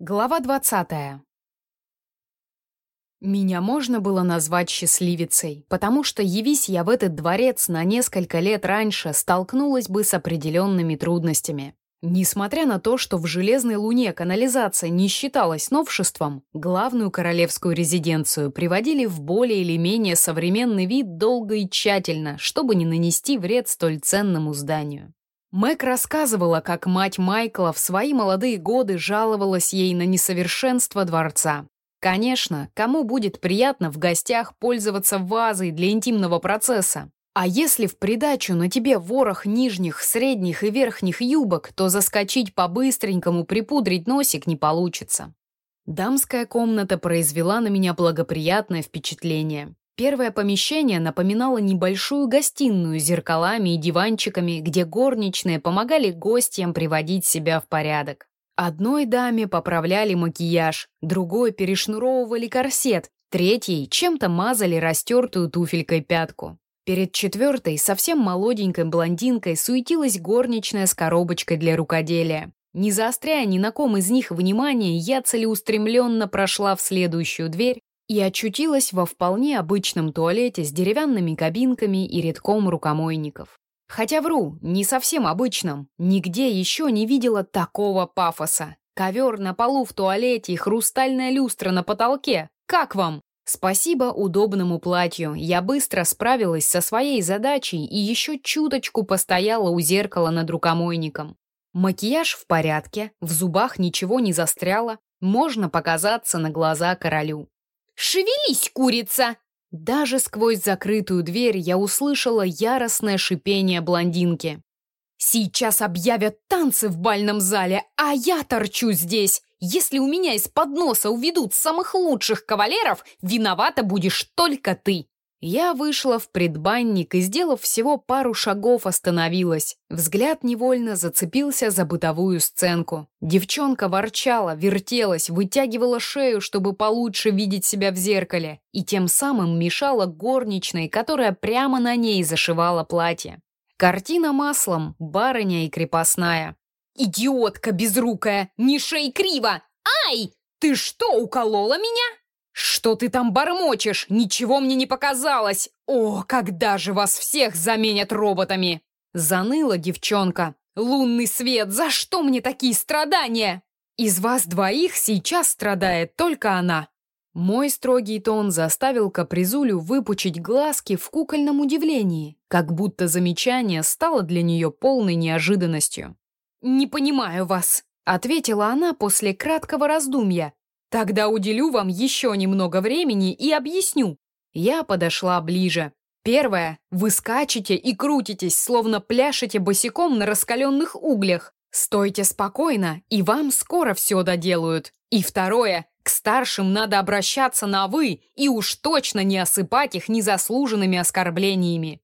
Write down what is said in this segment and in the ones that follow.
Глава 20. Меня можно было назвать счастливицей, потому что, явись я в этот дворец на несколько лет раньше, столкнулась бы с определенными трудностями. Несмотря на то, что в Железной Луне канализация не считалась новшеством, главную королевскую резиденцию приводили в более или менее современный вид долго и тщательно, чтобы не нанести вред столь ценному зданию. Мэг рассказывала, как мать Майкла в свои молодые годы жаловалась ей на несовершенство дворца. Конечно, кому будет приятно в гостях пользоваться вазой для интимного процесса? А если в придачу на тебе ворох нижних, средних и верхних юбок, то заскочить по-быстренькому припудрить носик не получится. Дамская комната произвела на меня благоприятное впечатление. Первое помещение напоминало небольшую гостиную с зеркалами и диванчиками, где горничные помогали гостям приводить себя в порядок. Одной даме поправляли макияж, другой перешнуровывали корсет, третьей чем-то мазали растертую туфелькой пятку. Перед четвертой, совсем молоденькой блондинкой, суетилась горничная с коробочкой для рукоделия. Не заостряя ни на ком из них внимания, я целеустремленно прошла в следующую дверь и очутилась во вполне обычном туалете с деревянными кабинками и редком рукомойников. Хотя вру, не совсем обычном. Нигде еще не видела такого пафоса. Ковер на полу в туалете и хрустальная люстра на потолке. Как вам? Спасибо удобному платью. Я быстро справилась со своей задачей и еще чуточку постояла у зеркала над рукомойником. Макияж в порядке, в зубах ничего не застряло, можно показаться на глаза королю. «Шевелись, курица!» Даже сквозь закрытую дверь я услышала яростное шипение блондинки. «Сейчас объявят танцы в бальном зале, а я торчу здесь! Если у меня из-под носа уведут самых лучших кавалеров, виновата будешь только ты!» Я вышла в предбанник и, сделав всего пару шагов, остановилась. Взгляд невольно зацепился за бытовую сценку. Девчонка ворчала, вертелась, вытягивала шею, чтобы получше видеть себя в зеркале, и тем самым мешала горничной, которая прямо на ней зашивала платье. Картина маслом, барыня и крепостная. «Идиотка безрукая! Не шей криво! Ай! Ты что, уколола меня?» «Что ты там бормочешь? Ничего мне не показалось! О, когда же вас всех заменят роботами!» Заныла девчонка. «Лунный свет, за что мне такие страдания?» «Из вас двоих сейчас страдает только она». Мой строгий тон заставил капризулю выпучить глазки в кукольном удивлении, как будто замечание стало для нее полной неожиданностью. «Не понимаю вас», — ответила она после краткого раздумья, Тогда уделю вам еще немного времени и объясню. Я подошла ближе. Первое. Вы скачете и крутитесь, словно пляшете босиком на раскаленных углях. Стойте спокойно, и вам скоро все доделают. И второе. К старшим надо обращаться на «вы» и уж точно не осыпать их незаслуженными оскорблениями.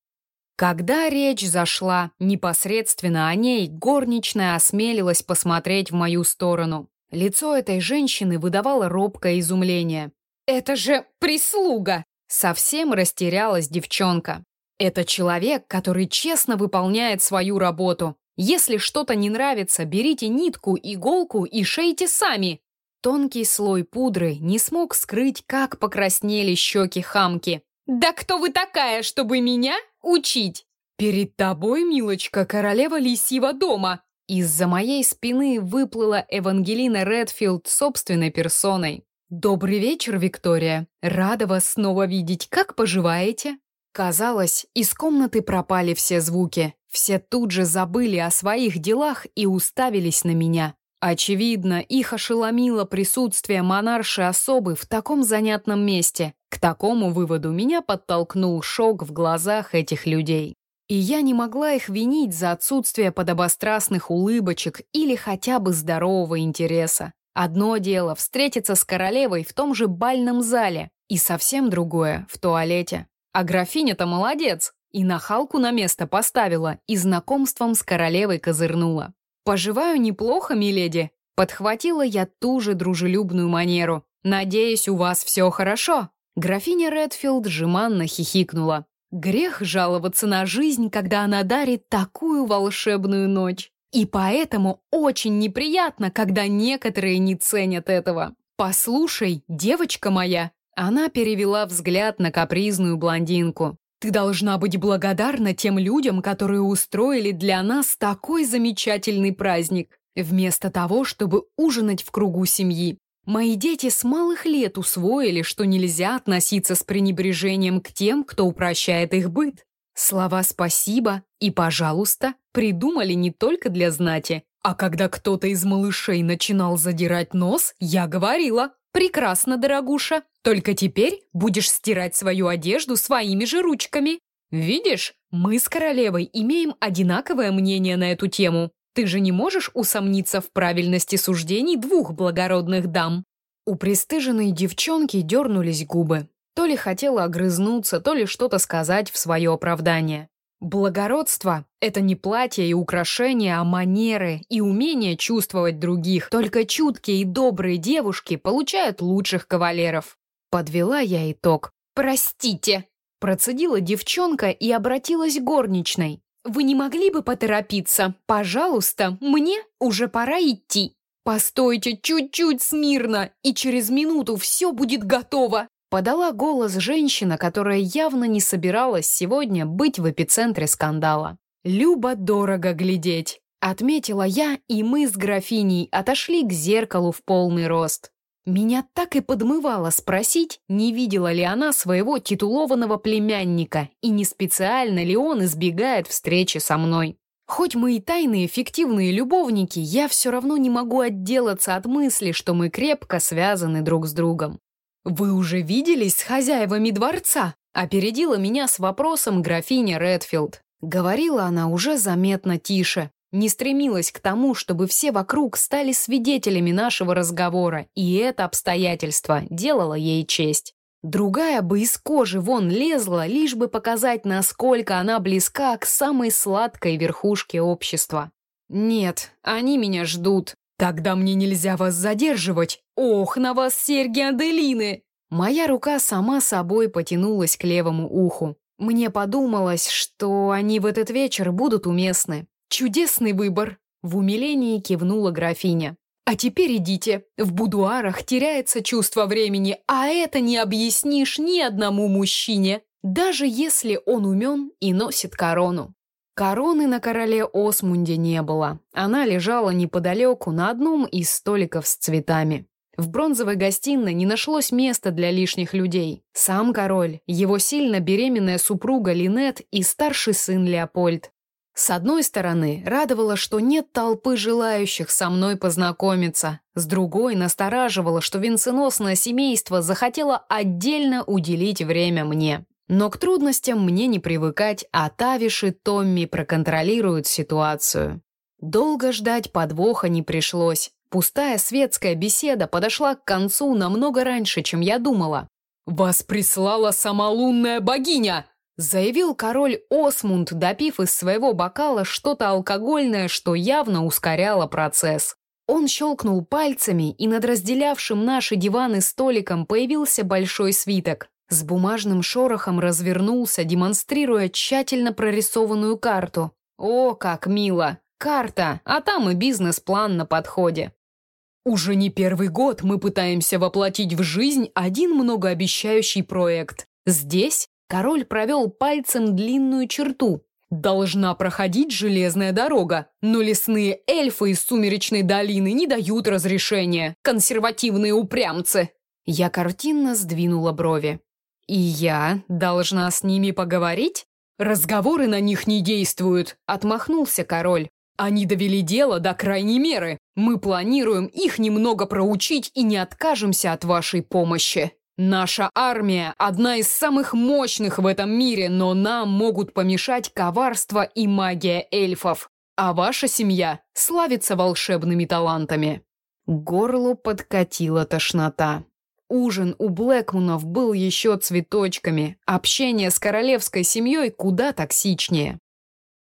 Когда речь зашла непосредственно о ней, горничная осмелилась посмотреть в мою сторону. Лицо этой женщины выдавало робкое изумление. «Это же прислуга!» Совсем растерялась девчонка. «Это человек, который честно выполняет свою работу. Если что-то не нравится, берите нитку, иголку и шейте сами!» Тонкий слой пудры не смог скрыть, как покраснели щеки хамки. «Да кто вы такая, чтобы меня учить?» «Перед тобой, милочка, королева лисьего дома!» Из-за моей спины выплыла Эвангелина Редфилд собственной персоной. «Добрый вечер, Виктория. Рада вас снова видеть. Как поживаете?» Казалось, из комнаты пропали все звуки. Все тут же забыли о своих делах и уставились на меня. Очевидно, их ошеломило присутствие монарши особы в таком занятном месте. К такому выводу меня подтолкнул шок в глазах этих людей. И я не могла их винить за отсутствие подобострастных улыбочек или хотя бы здорового интереса. Одно дело встретиться с королевой в том же бальном зале, и совсем другое — в туалете. А графиня-то молодец, и нахалку на место поставила, и знакомством с королевой козырнула. «Поживаю неплохо, миледи», — подхватила я ту же дружелюбную манеру. «Надеюсь, у вас все хорошо». Графиня Редфилд жеманно хихикнула. Грех жаловаться на жизнь, когда она дарит такую волшебную ночь. И поэтому очень неприятно, когда некоторые не ценят этого. «Послушай, девочка моя!» Она перевела взгляд на капризную блондинку. «Ты должна быть благодарна тем людям, которые устроили для нас такой замечательный праздник, вместо того, чтобы ужинать в кругу семьи. Мои дети с малых лет усвоили, что нельзя относиться с пренебрежением к тем, кто упрощает их быт. Слова «спасибо» и «пожалуйста» придумали не только для знати. А когда кто-то из малышей начинал задирать нос, я говорила «Прекрасно, дорогуша, только теперь будешь стирать свою одежду своими же ручками». Видишь, мы с королевой имеем одинаковое мнение на эту тему. Ты же не можешь усомниться в правильности суждений двух благородных дам. У пристыженной девчонки дернулись губы. То ли хотела огрызнуться, то ли что-то сказать в свое оправдание. Благородство — это не платье и украшения, а манеры и умение чувствовать других. Только чуткие и добрые девушки получают лучших кавалеров. Подвела я итог. «Простите!» Процедила девчонка и обратилась к горничной. «Вы не могли бы поторопиться? Пожалуйста, мне уже пора идти». «Постойте чуть-чуть смирно, и через минуту все будет готово!» Подала голос женщина, которая явно не собиралась сегодня быть в эпицентре скандала. «Любо дорого глядеть», — отметила я, и мы с графиней отошли к зеркалу в полный рост. Меня так и подмывало спросить, не видела ли она своего титулованного племянника и не специально ли он избегает встречи со мной. Хоть мы и тайные фиктивные любовники, я все равно не могу отделаться от мысли, что мы крепко связаны друг с другом. «Вы уже виделись с хозяевами дворца?» Опередила меня с вопросом графиня Редфилд. Говорила она уже заметно тише. Не стремилась к тому, чтобы все вокруг стали свидетелями нашего разговора, и это обстоятельство делало ей честь. Другая бы из кожи вон лезла, лишь бы показать, насколько она близка к самой сладкой верхушке общества. «Нет, они меня ждут», «Тогда мне нельзя вас задерживать! Ох, на вас серьги Аделины!» Моя рука сама собой потянулась к левому уху. Мне подумалось, что они в этот вечер будут уместны. Чудесный выбор! В умилении кивнула графиня. А теперь идите. В будуарах теряется чувство времени, а это не объяснишь ни одному мужчине, даже если он умен и носит корону. Короны на короле Осмунде не было. Она лежала неподалеку на одном из столиков с цветами. В бронзовой гостиной не нашлось места для лишних людей. Сам король, его сильно беременная супруга Линет и старший сын Леопольд. С одной стороны, радовало, что нет толпы желающих со мной познакомиться. С другой, настораживало, что венценосное семейство захотело отдельно уделить время мне. Но к трудностям мне не привыкать, а Тавиш и Томми проконтролируют ситуацию. Долго ждать подвоха не пришлось. Пустая светская беседа подошла к концу намного раньше, чем я думала. «Вас прислала сама лунная богиня!» Заявил король Осмунд, допив из своего бокала что-то алкогольное, что явно ускоряло процесс. Он щелкнул пальцами, и над разделявшим наши диваны столиком появился большой свиток. С бумажным шорохом развернулся, демонстрируя тщательно прорисованную карту. О, как мило! Карта, а там и бизнес-план на подходе. Уже не первый год мы пытаемся воплотить в жизнь один многообещающий проект. Здесь король провел пальцем длинную черту. Должна проходить железная дорога, но лесные эльфы из сумеречной долины не дают разрешения. Консервативные упрямцы. Я картинно сдвинула брови. «И я должна с ними поговорить?» «Разговоры на них не действуют», — отмахнулся король. «Они довели дело до крайней меры. Мы планируем их немного проучить и не откажемся от вашей помощи. Наша армия – одна из самых мощных в этом мире, но нам могут помешать коварство и магия эльфов. А ваша семья славится волшебными талантами». Горло подкатила тошнота. Ужин у Блэкмунов был еще цветочками, общение с королевской семьей куда токсичнее.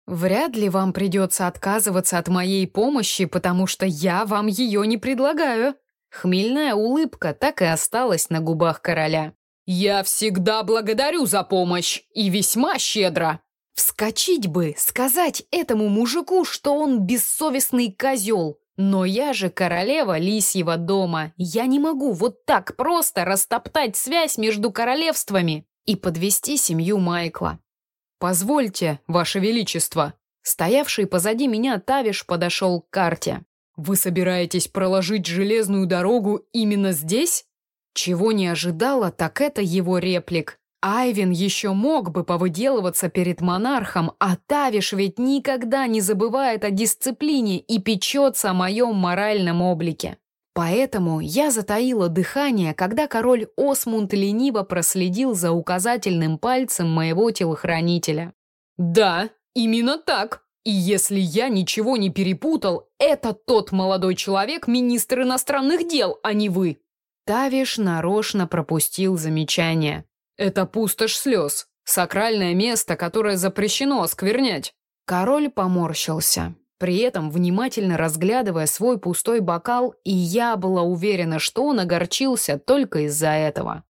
Вряд ли вам придется отказываться от моей помощи, потому что я вам ее не предлагаю. Хмельная улыбка так и осталась на губах короля. «Я всегда благодарю за помощь, и весьма щедро!» Вскочить бы, сказать этому мужику, что он бессовестный козел. Но я же королева лисьего дома. Я не могу вот так просто растоптать связь между королевствами и подвести семью Майкла. «Позвольте, Ваше Величество!» Стоявший позади меня Тавиш подошел к карте. «Вы собираетесь проложить железную дорогу именно здесь?» Чего не ожидала, так это его реплик. Айвин еще мог бы повыделываться перед монархом, а Тавиш ведь никогда не забывает о дисциплине и печется о моем моральном облике. Поэтому я затаила дыхание, когда король Осмунд лениво проследил за указательным пальцем моего телохранителя. «Да, именно так. И если я ничего не перепутал, это тот молодой человек, министр иностранных дел, а не вы». Тавиш нарочно пропустил замечание. «Это пустошь слез, сакральное место, которое запрещено осквернять». Король поморщился, при этом внимательно разглядывая свой пустой бокал, и я была уверена, что он огорчился только из-за этого.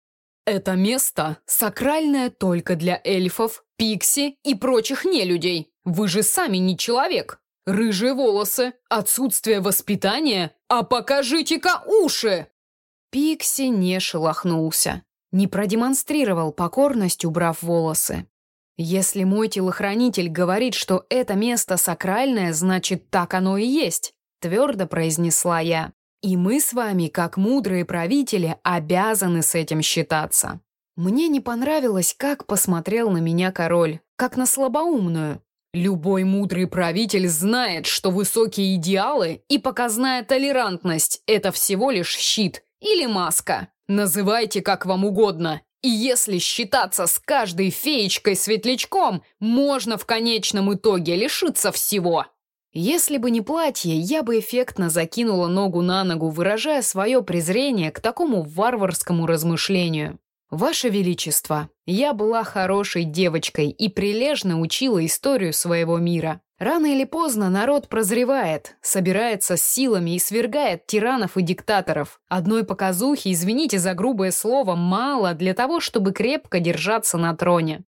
«Это место сакральное только для эльфов, пикси и прочих нелюдей. Вы же сами не человек. Рыжие волосы, отсутствие воспитания, а покажите-ка уши!» Пикси не шелохнулся не продемонстрировал покорность, убрав волосы. Если мой телохранитель говорит, что это место сакральное, значит, так оно и есть, твердо произнесла я. И мы с вами, как мудрые правители, обязаны с этим считаться. Мне не понравилось, как посмотрел на меня король, как на слабоумную. Любой мудрый правитель знает, что высокие идеалы и показная толерантность – это всего лишь щит или маска. Называйте как вам угодно. И если считаться с каждой феечкой-светлячком, можно в конечном итоге лишиться всего. Если бы не платье, я бы эффектно закинула ногу на ногу, выражая свое презрение к такому варварскому размышлению. «Ваше Величество, я была хорошей девочкой и прилежно учила историю своего мира. Рано или поздно народ прозревает, собирается с силами и свергает тиранов и диктаторов. Одной показухи, извините за грубое слово, мало для того, чтобы крепко держаться на троне.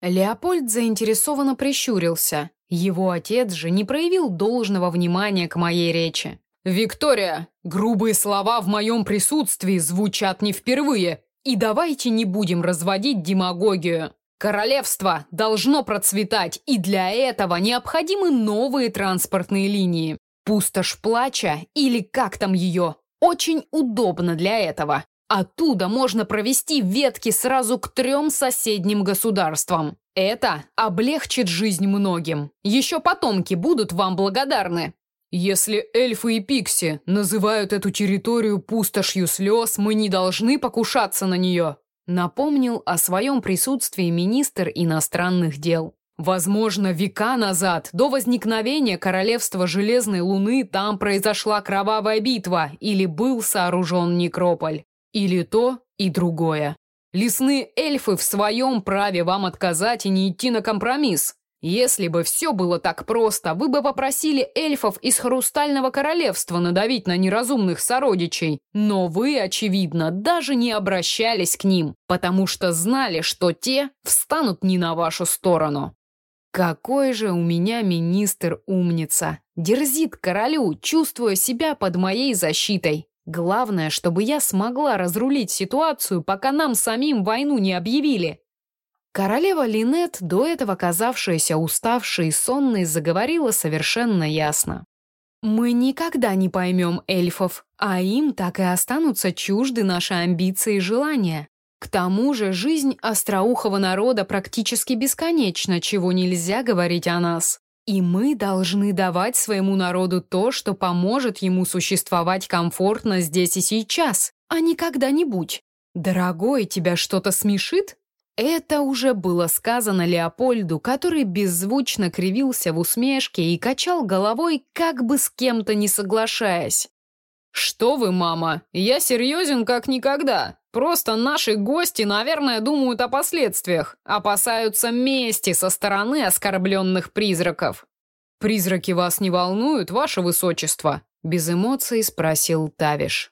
Леопольд заинтересованно прищурился. Его отец же не проявил должного внимания к моей речи. «Виктория, грубые слова в моем присутствии звучат не впервые, и давайте не будем разводить демагогию. Королевство должно процветать, и для этого необходимы новые транспортные линии. Пустошь плача, или как там ее, очень удобно для этого. Оттуда можно провести ветки сразу к трем соседним государствам. Это облегчит жизнь многим. Еще потомки будут вам благодарны. Если эльфы и пикси называют эту территорию пустошью слез, мы не должны покушаться на нее. Напомнил о своем присутствии министр иностранных дел. Возможно, века назад, до возникновения королевства Железной Луны, там произошла кровавая битва или был сооружен некрополь. Или то, и другое. Лесные эльфы в своем праве вам отказать и не идти на компромисс. Если бы все было так просто, вы бы попросили эльфов из Хрустального Королевства надавить на неразумных сородичей. Но вы, очевидно, даже не обращались к ним, потому что знали, что те встанут не на вашу сторону. Какой же у меня министр умница. Дерзит королю, чувствуя себя под моей защитой. Главное, чтобы я смогла разрулить ситуацию, пока нам самим войну не объявили. Королева Линет, до этого казавшаяся уставшей и сонной, заговорила совершенно ясно. «Мы никогда не поймем эльфов, а им так и останутся чужды наши амбиции и желания. К тому же жизнь остроухого народа практически бесконечна, чего нельзя говорить о нас. И мы должны давать своему народу то, что поможет ему существовать комфортно здесь и сейчас, а не когда-нибудь. Дорогой, тебя что-то смешит?» Это уже было сказано Леопольду, который беззвучно кривился в усмешке и качал головой, как бы с кем-то не соглашаясь. «Что вы, мама? Я серьезен как никогда. Просто наши гости, наверное, думают о последствиях, опасаются мести со стороны оскорбленных призраков». «Призраки вас не волнуют, ваше высочество?» Без эмоций спросил Тавиш.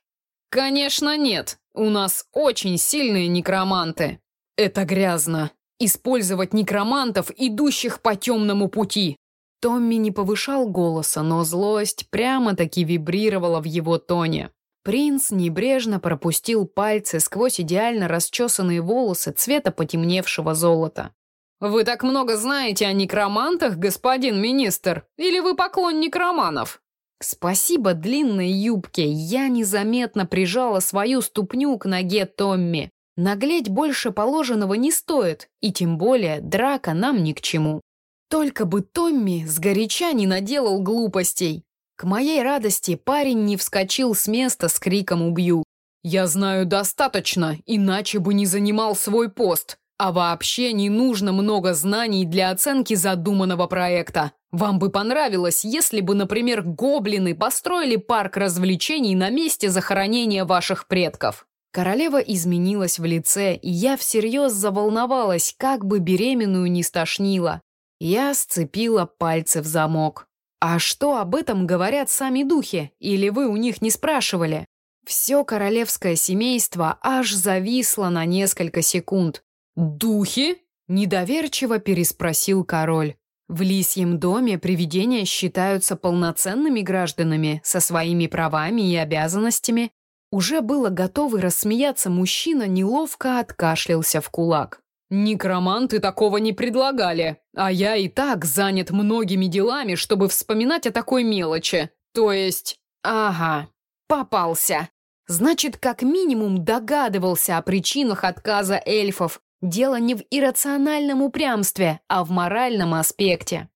«Конечно нет. У нас очень сильные некроманты. «Это грязно. использовать некромантов, идущих по темному пути. Томми не повышал голоса, но злость прямо-таки вибрировала в его тоне. Принц небрежно пропустил пальцы сквозь идеально расчесанные волосы цвета потемневшего золота. «Вы так много знаете о некромантах, господин министр? Или вы поклонник романов?» Спасибо длинной юбке, я незаметно прижала свою ступню к ноге Томми. Наглеть больше положенного не стоит, и тем более драка нам ни к чему. Только бы Томми сгоряча не наделал глупостей. К моей радости парень не вскочил с места с криком «Убью!». «Я знаю достаточно, иначе бы не занимал свой пост. А вообще не нужно много знаний для оценки задуманного проекта. Вам бы понравилось, если бы, например, гоблины построили парк развлечений на месте захоронения ваших предков». Королева изменилась в лице, и я всерьез заволновалась, как бы беременную не стошнило. Я сцепила пальцы в замок. А что об этом говорят сами духи? Или вы у них не спрашивали? Все королевское семейство аж зависло на несколько секунд. «Духи?» – недоверчиво переспросил король. В лисьем доме привидения считаются полноценными гражданами со своими правами и обязанностями. Уже было готовый рассмеяться мужчина, неловко откашлялся в кулак. Некроманты такого не предлагали, а я и так занят многими делами, чтобы вспоминать о такой мелочи. То есть... Ага, попался. Значит, как минимум догадывался о причинах отказа эльфов. Дело не в иррациональном упрямстве, а в моральном аспекте.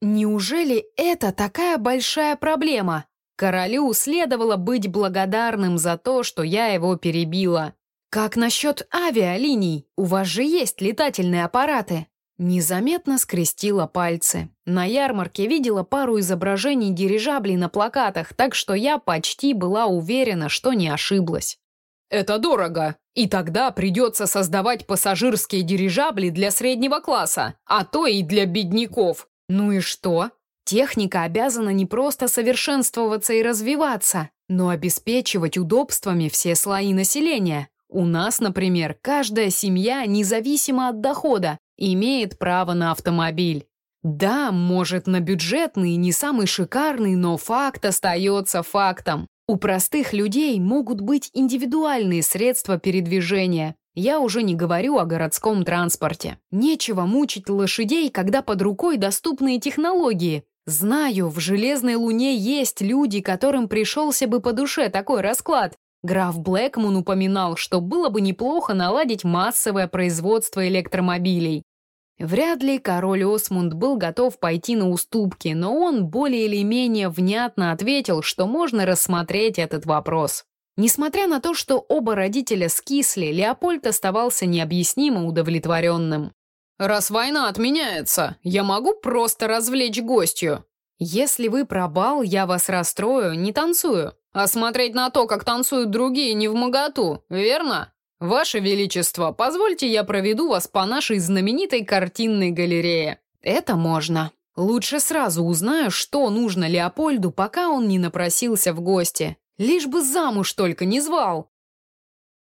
Неужели это такая большая проблема? Королю следовало быть благодарным за то, что я его перебила. «Как насчет авиалиний? У вас же есть летательные аппараты?» Незаметно скрестила пальцы. На ярмарке видела пару изображений дирижаблей на плакатах, так что я почти была уверена, что не ошиблась. «Это дорого, и тогда придется создавать пассажирские дирижабли для среднего класса, а то и для бедняков. Ну и что? Техника обязана не просто совершенствоваться и развиваться, но обеспечивать удобствами все слои населения. У нас, например, каждая семья, независимо от дохода, имеет право на автомобиль. Да, может, на бюджетный, не самый шикарный, но факт остается фактом. У простых людей могут быть индивидуальные средства передвижения. Я уже не говорю о городском транспорте. Нечего мучить лошадей, когда под рукой доступные технологии. Знаю, в Железной Луне есть люди, которым пришелся бы по душе такой расклад, Граф Блэкмун упоминал, что было бы неплохо наладить массовое производство электромобилей. Вряд ли король Осмунд был готов пойти на уступки, но он более или менее внятно ответил, что можно рассмотреть этот вопрос. Несмотря на то, что оба родителя скисли, Леопольд оставался необъяснимо удовлетворенным. «Раз война отменяется, я могу просто развлечь гостью?» «Если вы пробал, я вас расстрою, не танцую. А смотреть на то, как танцуют другие, не в моготу, верно? Ваше Величество, позвольте я проведу вас по нашей знаменитой картинной галерее. Это можно. Лучше сразу узнаю, что нужно Леопольду, пока он не напросился в гости. Лишь бы замуж только не звал.